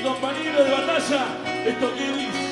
mi compañero de batalla, esto que dice.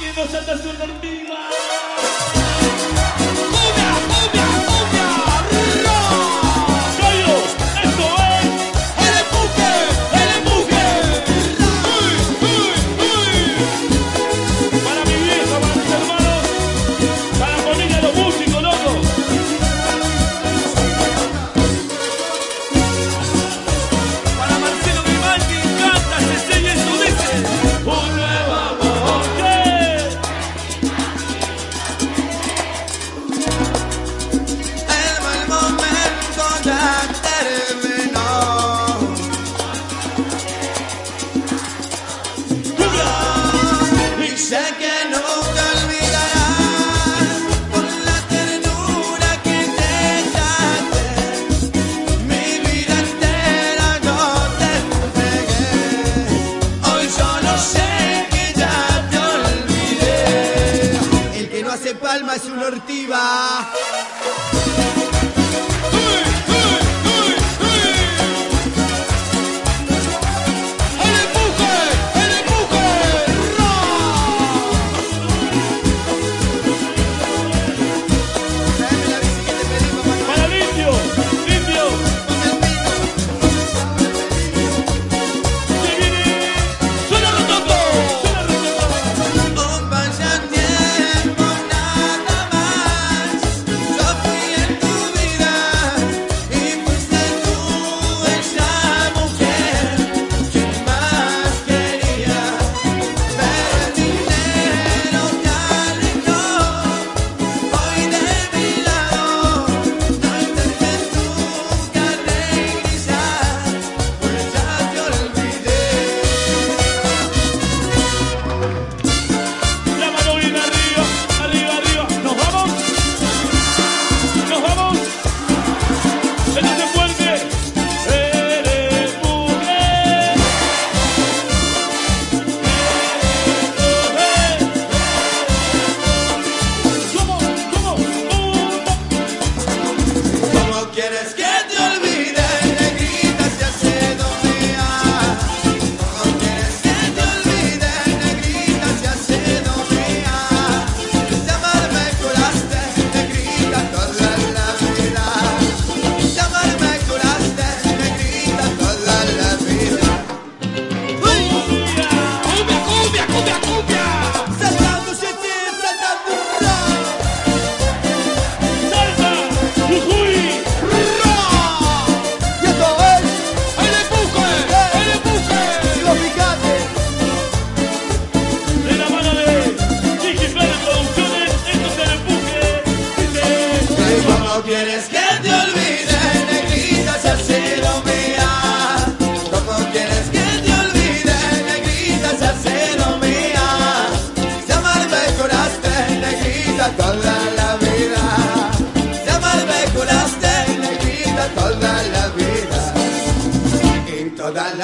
Quiero saltas una hormiga. alma es una ortiva.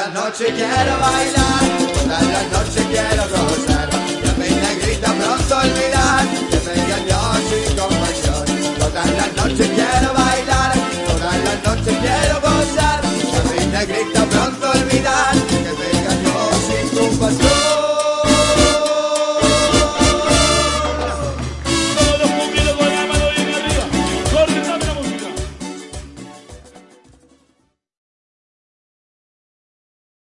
la noche quiero bailar, toda la noche